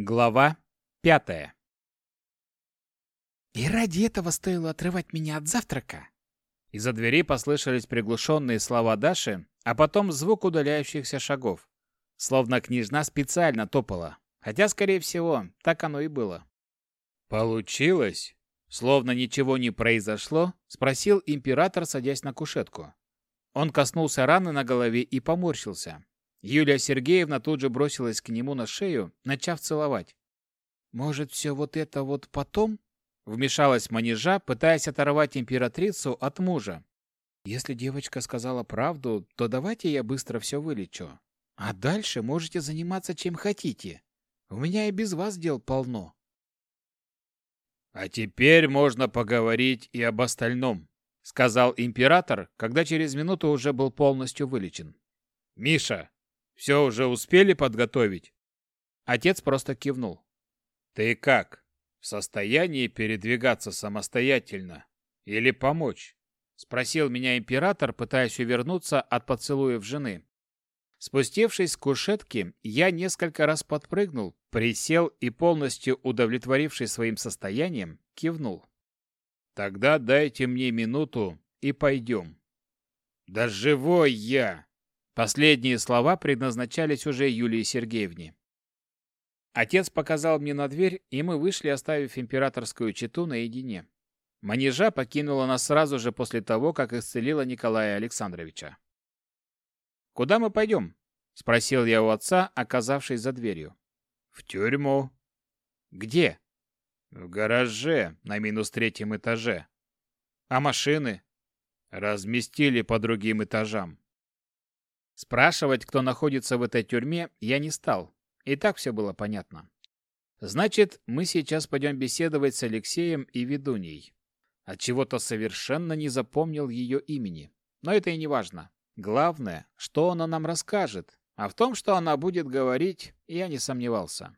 Глава пятая. «И ради этого стоило отрывать меня от завтрака?» Из-за двери послышались приглушенные слова Даши, а потом звук удаляющихся шагов. Словно княжна специально топала. Хотя, скорее всего, так оно и было. «Получилось?» Словно ничего не произошло, спросил император, садясь на кушетку. Он коснулся раны на голове и поморщился. Юлия Сергеевна тут же бросилась к нему на шею, начав целовать. «Может, все вот это вот потом?» Вмешалась манежа, пытаясь оторвать императрицу от мужа. «Если девочка сказала правду, то давайте я быстро все вылечу. А дальше можете заниматься чем хотите. У меня и без вас дел полно». «А теперь можно поговорить и об остальном», — сказал император, когда через минуту уже был полностью вылечен. «Миша, все уже успели подготовить?» Отец просто кивнул. «Ты как? В состоянии передвигаться самостоятельно? Или помочь?» Спросил меня император, пытаясь увернуться от поцелуев жены. Спустившись с кушетки, я несколько раз подпрыгнул, присел и, полностью удовлетворившись своим состоянием, кивнул. «Тогда дайте мне минуту и пойдем». «Да живой я!» Последние слова предназначались уже Юлии Сергеевне. Отец показал мне на дверь, и мы вышли, оставив императорскую чету наедине. Манежа покинула нас сразу же после того, как исцелила Николая Александровича. «Куда мы пойдем?» — спросил я у отца, оказавшись за дверью. «В тюрьму». «Где?» «В гараже, на минус третьем этаже». «А машины?» «Разместили по другим этажам». Спрашивать, кто находится в этой тюрьме, я не стал. И так все было понятно. Значит, мы сейчас пойдем беседовать с Алексеем и Ведуньей. От чего то совершенно не запомнил ее имени. Но это и не важно. Главное, что она нам расскажет. А в том, что она будет говорить, я не сомневался.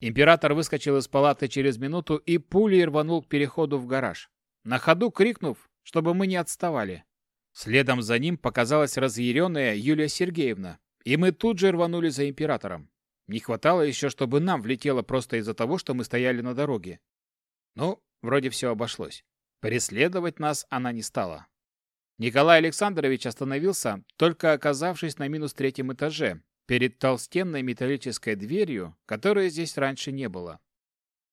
Император выскочил из палаты через минуту и пулей рванул к переходу в гараж. На ходу крикнув, чтобы мы не отставали. Следом за ним показалась разъяренная Юлия Сергеевна, и мы тут же рванули за императором. Не хватало еще, чтобы нам влетело просто из-за того, что мы стояли на дороге. Ну, вроде все обошлось. Преследовать нас она не стала. Николай Александрович остановился, только оказавшись на минус третьем этаже, перед толстенной металлической дверью, которой здесь раньше не было.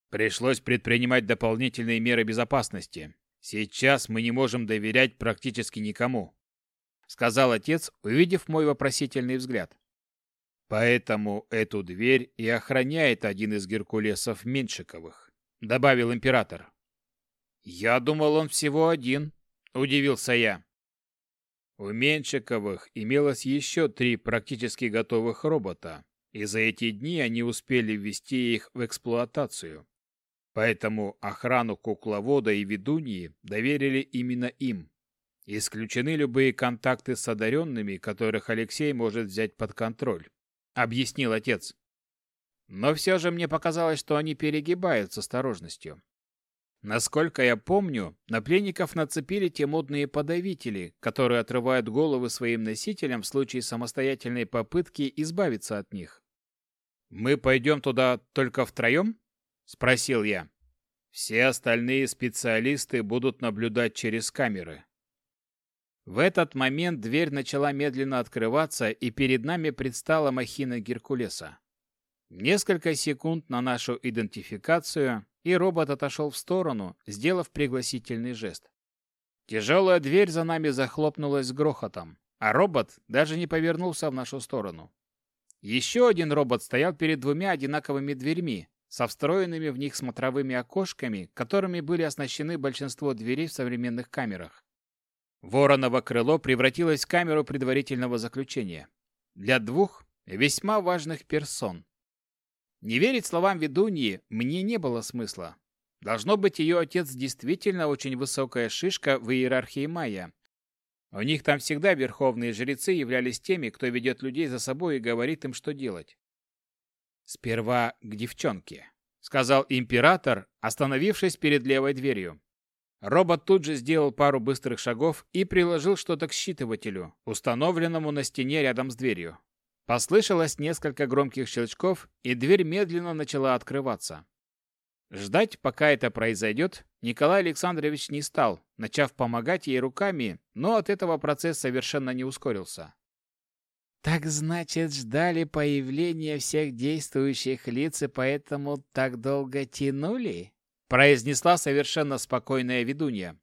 Пришлось предпринимать дополнительные меры безопасности, Сейчас мы не можем доверять практически никому, сказал отец, увидев мой вопросительный взгляд. Поэтому эту дверь и охраняет один из геркулесов Меньшиковых, добавил император. Я думал, он всего один, удивился я. У Меньшиковых имелось еще три практически готовых робота, и за эти дни они успели ввести их в эксплуатацию. Поэтому охрану кукловода и ведуньи доверили именно им. Исключены любые контакты с одаренными, которых Алексей может взять под контроль, объяснил отец. Но все же мне показалось, что они перегибают с осторожностью. Насколько я помню, на пленников нацепили те модные подавители, которые отрывают головы своим носителям в случае самостоятельной попытки избавиться от них. Мы пойдем туда только втроем? Спросил я. Все остальные специалисты будут наблюдать через камеры. В этот момент дверь начала медленно открываться, и перед нами предстала махина Геркулеса. Несколько секунд на нашу идентификацию, и робот отошел в сторону, сделав пригласительный жест. Тяжелая дверь за нами захлопнулась с грохотом, а робот даже не повернулся в нашу сторону. Еще один робот стоял перед двумя одинаковыми дверьми, со встроенными в них смотровыми окошками, которыми были оснащены большинство дверей в современных камерах. Вороново крыло превратилось в камеру предварительного заключения. Для двух весьма важных персон. Не верить словам ведуньи мне не было смысла. Должно быть, ее отец действительно очень высокая шишка в иерархии майя. У них там всегда верховные жрецы являлись теми, кто ведет людей за собой и говорит им, что делать. «Сперва к девчонке», — сказал император, остановившись перед левой дверью. Робот тут же сделал пару быстрых шагов и приложил что-то к считывателю, установленному на стене рядом с дверью. Послышалось несколько громких щелчков, и дверь медленно начала открываться. Ждать, пока это произойдет, Николай Александрович не стал, начав помогать ей руками, но от этого процесс совершенно не ускорился. «Так значит, ждали появления всех действующих лиц и поэтому так долго тянули?» произнесла совершенно спокойная ведунья.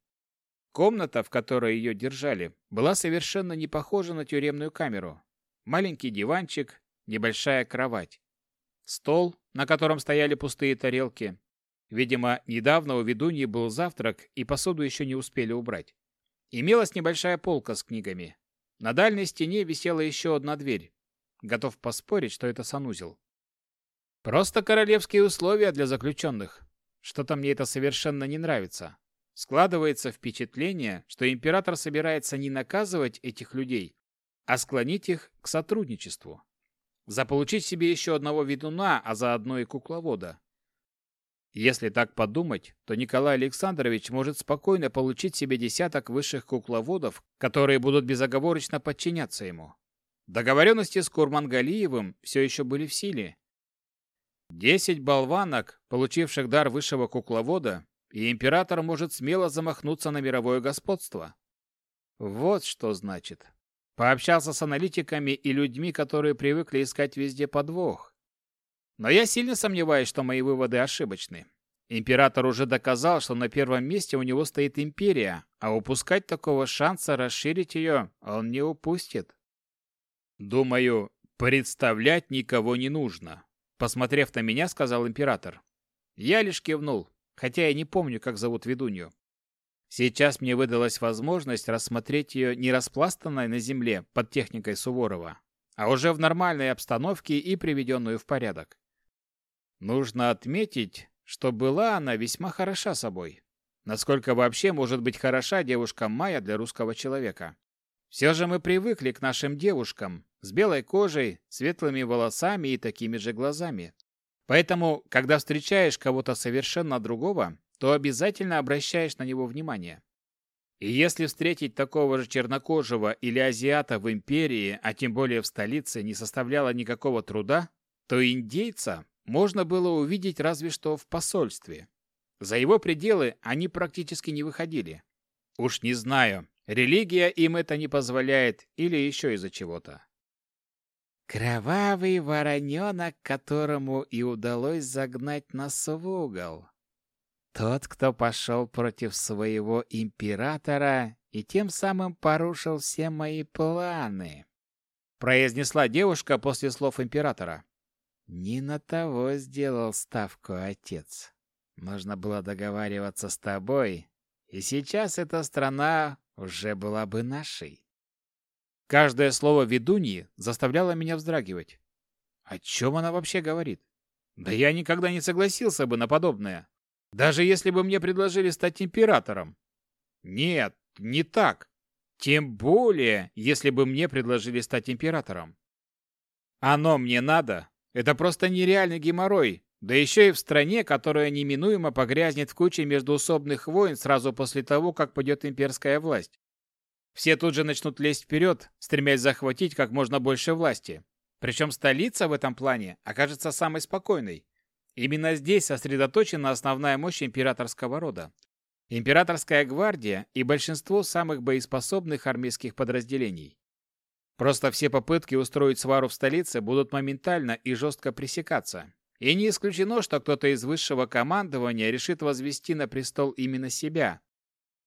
Комната, в которой ее держали, была совершенно не похожа на тюремную камеру. Маленький диванчик, небольшая кровать. Стол, на котором стояли пустые тарелки. Видимо, недавно у ведуньи был завтрак, и посуду еще не успели убрать. Имелась небольшая полка с книгами. На дальней стене висела еще одна дверь. Готов поспорить, что это санузел. Просто королевские условия для заключенных. Что-то мне это совершенно не нравится. Складывается впечатление, что император собирается не наказывать этих людей, а склонить их к сотрудничеству. Заполучить себе еще одного ведуна, а заодно и кукловода. Если так подумать, то Николай Александрович может спокойно получить себе десяток высших кукловодов, которые будут безоговорочно подчиняться ему. Договоренности с Курмангалиевым все еще были в силе, Десять болванок, получивших дар высшего кукловода, и император может смело замахнуться на мировое господство. Вот что значит. Пообщался с аналитиками и людьми, которые привыкли искать везде подвох. Но я сильно сомневаюсь, что мои выводы ошибочны. Император уже доказал, что на первом месте у него стоит империя, а упускать такого шанса расширить ее он не упустит. Думаю, представлять никого не нужно. Посмотрев на меня, сказал император. Я лишь кивнул, хотя я не помню, как зовут ведунью. Сейчас мне выдалась возможность рассмотреть ее не распластанной на земле под техникой Суворова, а уже в нормальной обстановке и приведенную в порядок. Нужно отметить, что была она весьма хороша собой. Насколько вообще может быть хороша девушка Майя для русского человека? Все же мы привыкли к нашим девушкам, с белой кожей, светлыми волосами и такими же глазами. Поэтому, когда встречаешь кого-то совершенно другого, то обязательно обращаешь на него внимание. И если встретить такого же чернокожего или азиата в империи, а тем более в столице, не составляло никакого труда, то индейца можно было увидеть разве что в посольстве. За его пределы они практически не выходили. Уж не знаю, религия им это не позволяет или еще из-за чего-то. Кровавый вороненок, которому и удалось загнать нас в угол. Тот, кто пошел против своего императора и тем самым порушил все мои планы, произнесла девушка после слов императора. Не на того сделал ставку отец. Нужно было договариваться с тобой, и сейчас эта страна уже была бы нашей. Каждое слово ведуньи заставляло меня вздрагивать. О чем она вообще говорит? Да я никогда не согласился бы на подобное. Даже если бы мне предложили стать императором. Нет, не так. Тем более, если бы мне предложили стать императором. Оно мне надо. Это просто нереальный геморрой. Да еще и в стране, которая неминуемо погрязнет в куче междуусобных войн сразу после того, как пойдет имперская власть. Все тут же начнут лезть вперед, стремясь захватить как можно больше власти. Причем столица в этом плане окажется самой спокойной. Именно здесь сосредоточена основная мощь императорского рода. Императорская гвардия и большинство самых боеспособных армейских подразделений. Просто все попытки устроить свару в столице будут моментально и жестко пресекаться. И не исключено, что кто-то из высшего командования решит возвести на престол именно себя,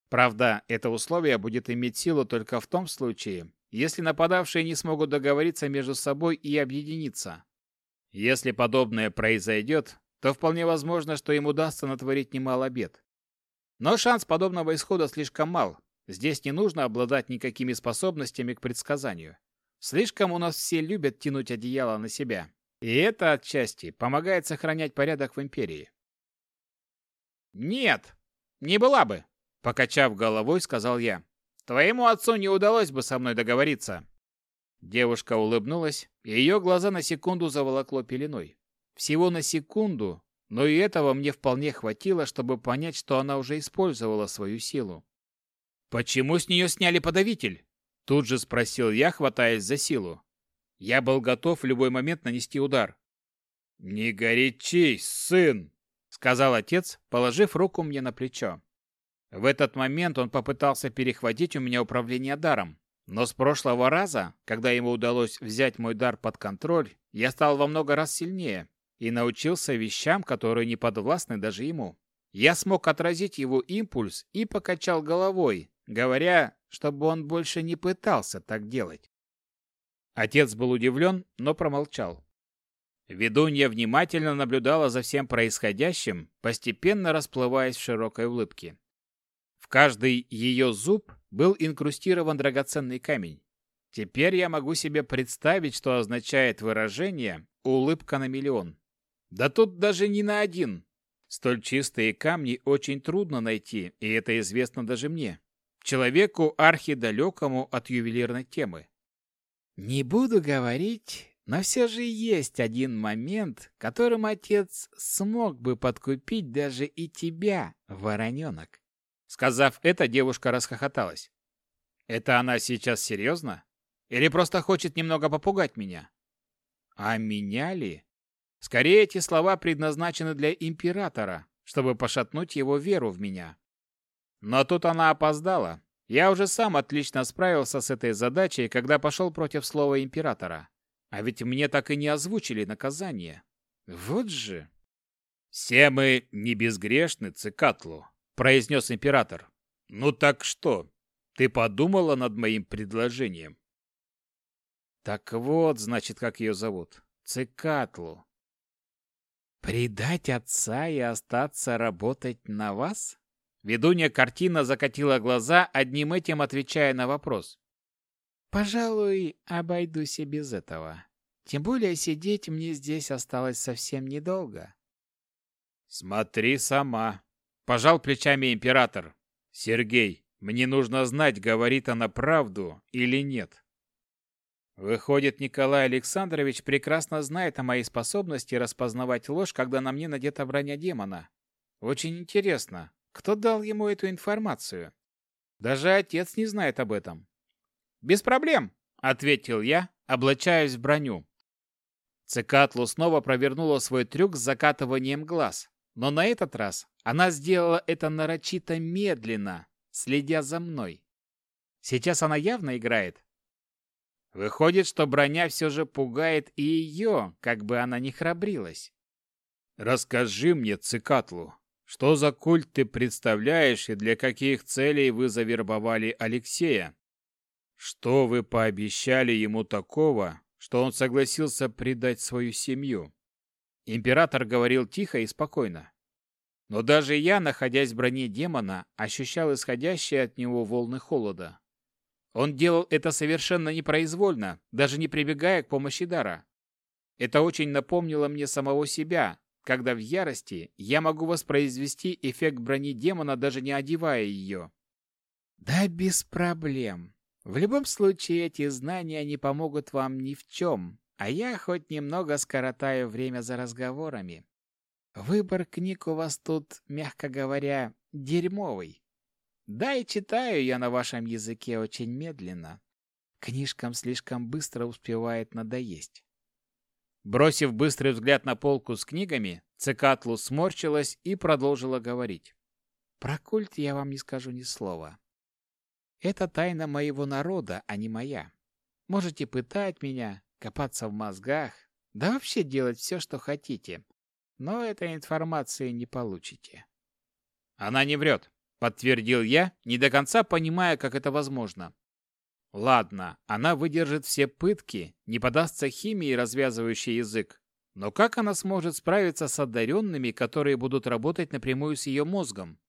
Правда, это условие будет иметь силу только в том случае, если нападавшие не смогут договориться между собой и объединиться. Если подобное произойдет, то вполне возможно, что им удастся натворить немало бед. Но шанс подобного исхода слишком мал. Здесь не нужно обладать никакими способностями к предсказанию. Слишком у нас все любят тянуть одеяло на себя. И это отчасти помогает сохранять порядок в империи. Нет, не была бы, Покачав головой, сказал я. Твоему отцу не удалось бы со мной договориться. Девушка улыбнулась, и ее глаза на секунду заволокло пеленой. Всего на секунду, но и этого мне вполне хватило, чтобы понять, что она уже использовала свою силу. «Почему с нее сняли подавитель?» Тут же спросил я, хватаясь за силу. Я был готов в любой момент нанести удар. «Не горячись, сын!» — сказал отец, положив руку мне на плечо. В этот момент он попытался перехватить у меня управление даром, но с прошлого раза, когда ему удалось взять мой дар под контроль, я стал во много раз сильнее и научился вещам, которые не подвластны даже ему. Я смог отразить его импульс и покачал головой, говоря, чтобы он больше не пытался так делать. Отец был удивлен, но промолчал. Ведунья внимательно наблюдала за всем происходящим, постепенно расплываясь в широкой улыбке. В каждый ее зуб был инкрустирован драгоценный камень. Теперь я могу себе представить, что означает выражение «улыбка на миллион». Да тут даже не на один. Столь чистые камни очень трудно найти, и это известно даже мне, человеку архидалекому от ювелирной темы. Не буду говорить, но все же есть один момент, которым отец смог бы подкупить даже и тебя, вороненок. Сказав это, девушка расхохоталась. Это она сейчас серьезно? Или просто хочет немного попугать меня? А меня ли? Скорее, эти слова предназначены для императора, чтобы пошатнуть его веру в меня. Но тут она опоздала. Я уже сам отлично справился с этой задачей, когда пошел против слова императора. А ведь мне так и не озвучили наказание. Вот же. «Все мы не безгрешны, Цикатлу», — произнес император. «Ну так что, ты подумала над моим предложением?» Так вот, значит, как ее зовут. Цикатлу. «Предать отца и остаться работать на вас?» Ведунья картина закатила глаза, одним этим отвечая на вопрос. Пожалуй, обойдусь и без этого. Тем более сидеть мне здесь осталось совсем недолго. Смотри сама. Пожал плечами император. Сергей, мне нужно знать, говорит она правду или нет. Выходит, Николай Александрович прекрасно знает о моей способности распознавать ложь, когда на мне надета броня демона. Очень интересно, кто дал ему эту информацию? Даже отец не знает об этом. «Без проблем», — ответил я, облачаясь в броню. Цикатлу снова провернула свой трюк с закатыванием глаз, но на этот раз она сделала это нарочито медленно, следя за мной. Сейчас она явно играет. Выходит, что броня все же пугает и ее, как бы она ни храбрилась. «Расскажи мне, Цикатлу, что за культ ты представляешь и для каких целей вы завербовали Алексея?» Что вы пообещали ему такого, что он согласился предать свою семью? Император говорил тихо и спокойно. Но даже я, находясь в броне демона, ощущал исходящие от него волны холода. Он делал это совершенно непроизвольно, даже не прибегая к помощи дара. Это очень напомнило мне самого себя, когда в ярости я могу воспроизвести эффект брони демона, даже не одевая ее. «Да без проблем», в любом случае, эти знания не помогут вам ни в чем, а я хоть немного скоротаю время за разговорами. Выбор книг у вас тут, мягко говоря, дерьмовый. Да и читаю я на вашем языке очень медленно. Книжкам слишком быстро успевает надоесть. Бросив быстрый взгляд на полку с книгами, Цикатлу сморщилась и продолжила говорить. Про культ я вам не скажу ни слова. Это тайна моего народа, а не моя. Можете пытать меня, копаться в мозгах, да вообще делать все, что хотите. Но этой информации не получите. Она не врет, подтвердил я, не до конца понимая, как это возможно. Ладно, она выдержит все пытки, не подастся химии, развязывающей язык. Но как она сможет справиться с одаренными, которые будут работать напрямую с ее мозгом?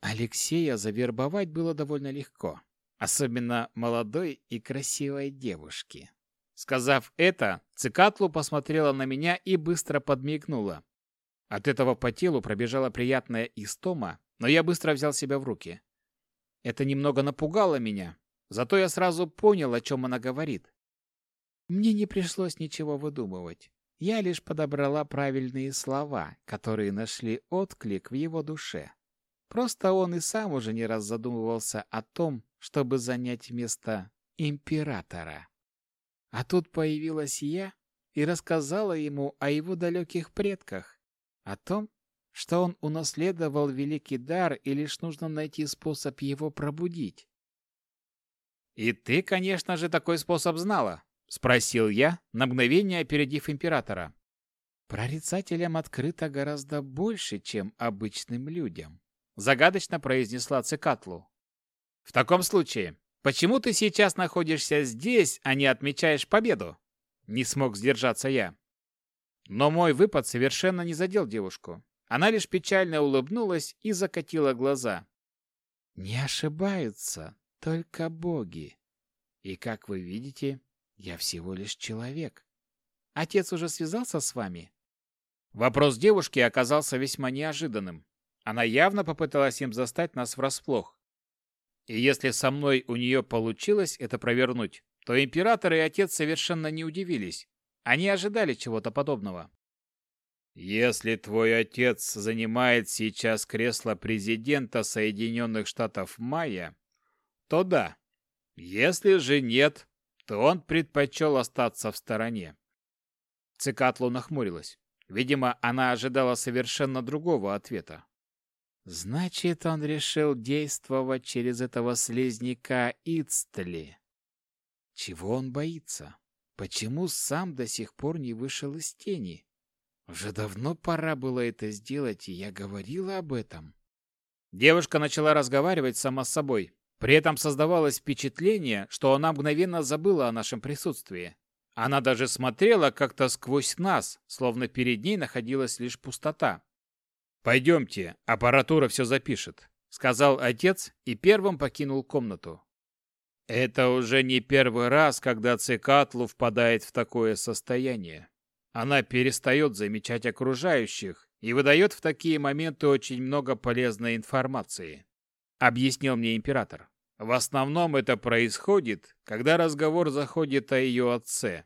Алексея завербовать было довольно легко, особенно молодой и красивой девушке. Сказав это, Цикатлу посмотрела на меня и быстро подмигнула. От этого по телу пробежала приятная истома, но я быстро взял себя в руки. Это немного напугало меня, зато я сразу понял, о чем она говорит. Мне не пришлось ничего выдумывать. Я лишь подобрала правильные слова, которые нашли отклик в его душе. Просто он и сам уже не раз задумывался о том, чтобы занять место императора. А тут появилась я и рассказала ему о его далеких предках, о том, что он унаследовал великий дар и лишь нужно найти способ его пробудить. «И ты, конечно же, такой способ знала?» — спросил я, на мгновение опередив императора. «Прорицателям открыто гораздо больше, чем обычным людям», — загадочно произнесла Цикатлу. «В таком случае, почему ты сейчас находишься здесь, а не отмечаешь победу?» Не смог сдержаться я. Но мой выпад совершенно не задел девушку. Она лишь печально улыбнулась и закатила глаза. «Не ошибаются только боги. И, как вы видите, я всего лишь человек. Отец уже связался с вами?» Вопрос девушки оказался весьма неожиданным. Она явно попыталась им застать нас врасплох. И если со мной у нее получилось это провернуть, то император и отец совершенно не удивились. Они ожидали чего-то подобного. Если твой отец занимает сейчас кресло президента Соединенных Штатов Майя, то да. Если же нет, то он предпочел остаться в стороне. Цикатлу нахмурилась. Видимо, она ожидала совершенно другого ответа. Значит, он решил действовать через этого слизняка Ицтли. Чего он боится? Почему сам до сих пор не вышел из тени? Уже давно пора было это сделать, и я говорила об этом. Девушка начала разговаривать сама с собой. При этом создавалось впечатление, что она мгновенно забыла о нашем присутствии. Она даже смотрела как-то сквозь нас, словно перед ней находилась лишь пустота. «Пойдемте, аппаратура все запишет», — сказал отец и первым покинул комнату. Это уже не первый раз, когда Цикатлу впадает в такое состояние. Она перестает замечать окружающих и выдает в такие моменты очень много полезной информации, объяснил мне император. В основном это происходит, когда разговор заходит о ее отце.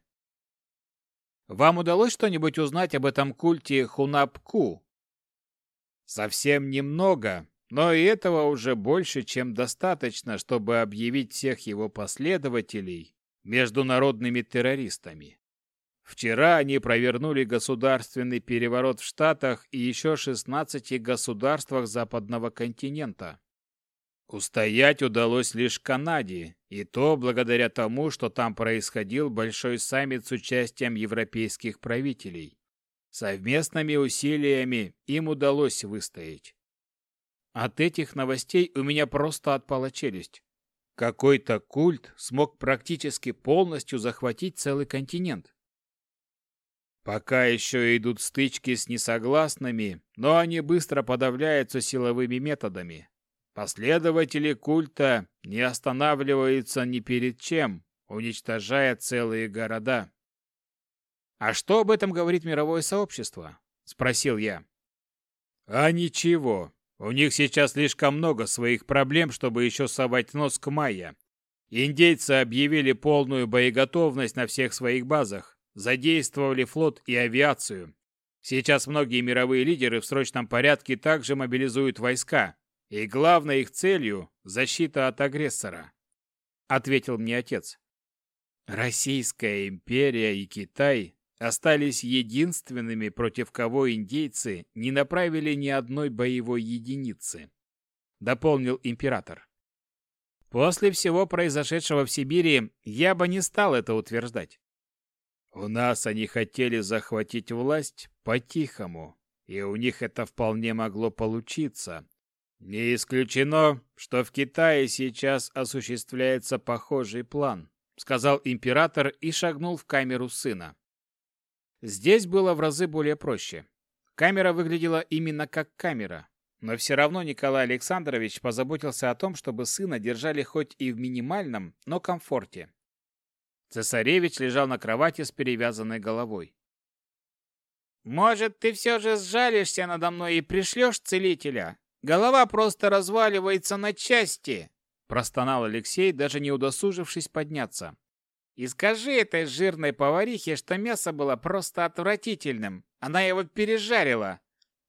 Вам удалось что-нибудь узнать об этом культе Хунапку? Совсем немного, но и этого уже больше, чем достаточно, чтобы объявить всех его последователей международными террористами. Вчера они провернули государственный переворот в Штатах и еще 16 государствах западного континента. Устоять удалось лишь Канаде, и то благодаря тому, что там происходил большой саммит с участием европейских правителей. Совместными усилиями им удалось выстоять. От этих новостей у меня просто отпала челюсть. Какой-то культ смог практически полностью захватить целый континент. Пока еще идут стычки с несогласными, но они быстро подавляются силовыми методами. Последователи культа не останавливаются ни перед чем, уничтожая целые города. «А что об этом говорит мировое сообщество?» – спросил я. «А ничего. У них сейчас слишком много своих проблем, чтобы еще совать нос к майя. Индейцы объявили полную боеготовность на всех своих базах, задействовали флот и авиацию. Сейчас многие мировые лидеры в срочном порядке также мобилизуют войска, и главной их целью – защита от агрессора», – ответил мне отец. Российская империя и Китай остались единственными, против кого индейцы не направили ни одной боевой единицы, дополнил император. После всего произошедшего в Сибири я бы не стал это утверждать. У нас они хотели захватить власть по-тихому, и у них это вполне могло получиться, не исключено, что в Китае сейчас осуществляется похожий план, сказал император и шагнул в камеру сына. Здесь было в разы более проще. Камера выглядела именно как камера, но все равно Николай Александрович позаботился о том, чтобы сына держали хоть и в минимальном, но комфорте. Цесаревич лежал на кровати с перевязанной головой. «Может, ты все же сжалишься надо мной и пришлешь целителя?» Голова просто разваливается на части, простонал Алексей, даже не удосужившись подняться. И скажи этой жирной поварихе, что мясо было просто отвратительным. Она его пережарила.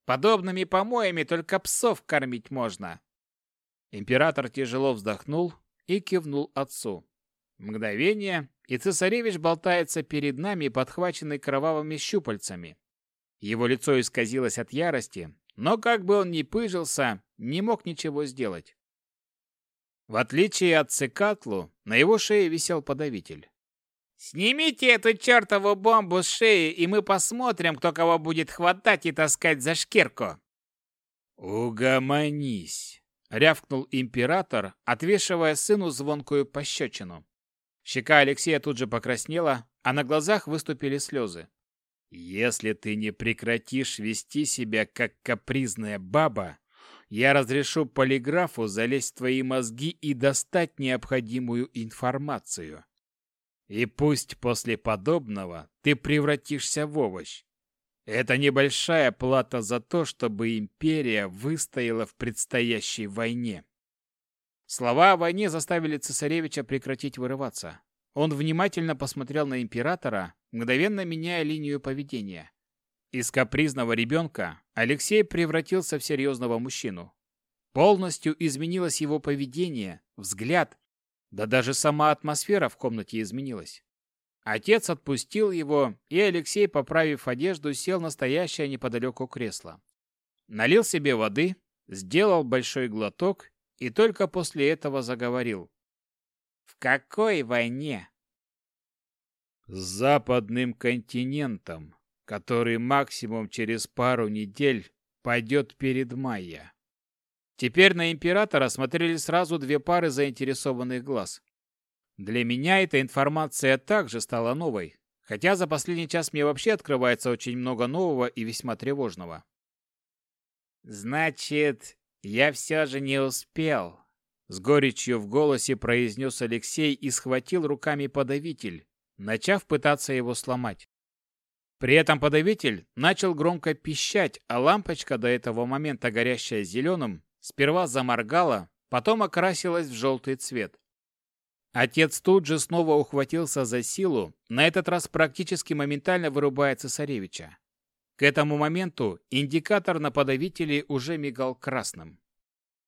Подобными помоями только псов кормить можно. Император тяжело вздохнул и кивнул отцу. Мгновение, и цесаревич болтается перед нами, подхваченный кровавыми щупальцами. Его лицо исказилось от ярости, но как бы он ни пыжился, не мог ничего сделать. В отличие от Цикатлу, на его шее висел подавитель. «Снимите эту чертову бомбу с шеи, и мы посмотрим, кто кого будет хватать и таскать за шкирку!» «Угомонись!» — рявкнул император, отвешивая сыну звонкую пощечину. Щека Алексея тут же покраснела, а на глазах выступили слезы. «Если ты не прекратишь вести себя как капризная баба, я разрешу полиграфу залезть в твои мозги и достать необходимую информацию. И пусть после подобного ты превратишься в овощ. Это небольшая плата за то, чтобы империя выстояла в предстоящей войне. Слова о войне заставили цесаревича прекратить вырываться. Он внимательно посмотрел на императора, мгновенно меняя линию поведения. Из капризного ребенка Алексей превратился в серьезного мужчину. Полностью изменилось его поведение, взгляд, да даже сама атмосфера в комнате изменилась. Отец отпустил его, и Алексей, поправив одежду, сел на стоящее неподалеку кресло. Налил себе воды, сделал большой глоток и только после этого заговорил. «В какой войне?» «С западным континентом», который максимум через пару недель пойдет перед Майя. Теперь на императора смотрели сразу две пары заинтересованных глаз. Для меня эта информация также стала новой, хотя за последний час мне вообще открывается очень много нового и весьма тревожного. «Значит, я все же не успел», — с горечью в голосе произнес Алексей и схватил руками подавитель, начав пытаться его сломать. При этом подавитель начал громко пищать, а лампочка, до этого момента горящая зеленым, сперва заморгала, потом окрасилась в желтый цвет. Отец тут же снова ухватился за силу, на этот раз практически моментально вырубая цесаревича. К этому моменту индикатор на подавителе уже мигал красным.